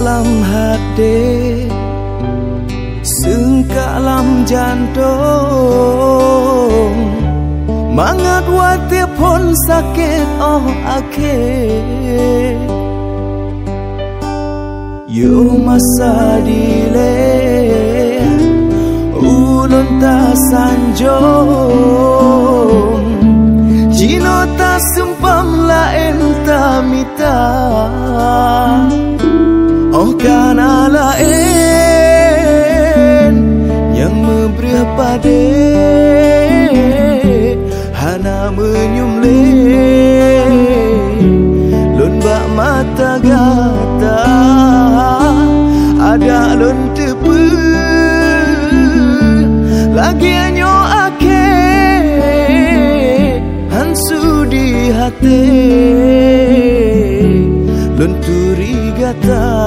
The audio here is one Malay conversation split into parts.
dalam hati. Sengkalam jantung. Mangat wati pun sakit oh ake Yo, masa dile Ulun ta sanjung. Jino ta sumpam lain ta menyumle Lun bak mata gata ada lon tepe lagi anyo ake hansu di hati. Lon turi gata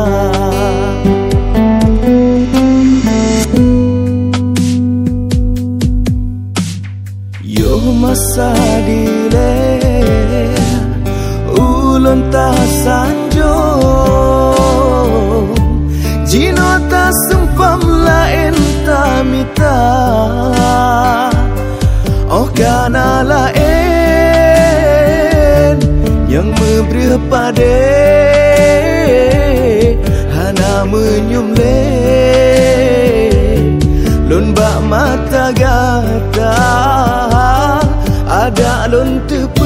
ta sanjung Jino ta sempam lain ta mita Oh kana lain Yang memberi pada Hana menyumle Lun bak mata gata Ada lun tepe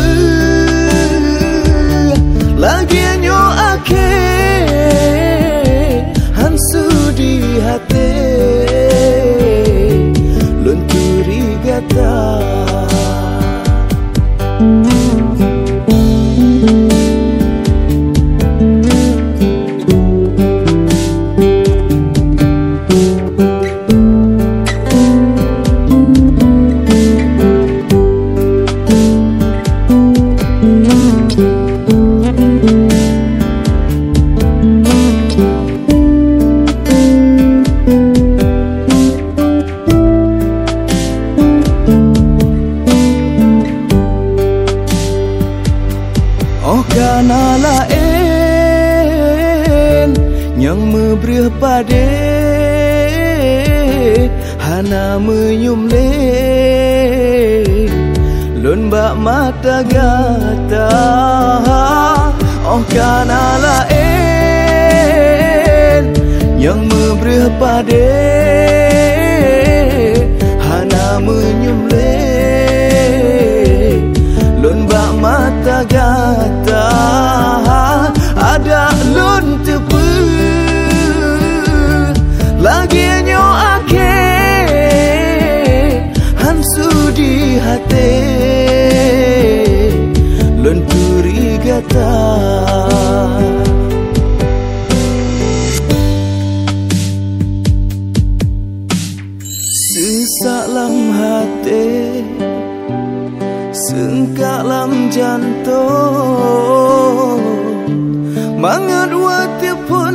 together. Kana lain Yang memberi pada Hana menyumle Lun bak mata gata. Oh kana lain Yang memberi pada Hana menyumle Lun bak mata gata Ada lun tepe Lagi nyo ake. Hansu di hati. Lun turi gata Sesalam hati Sengkalam jantung Mangat wati pun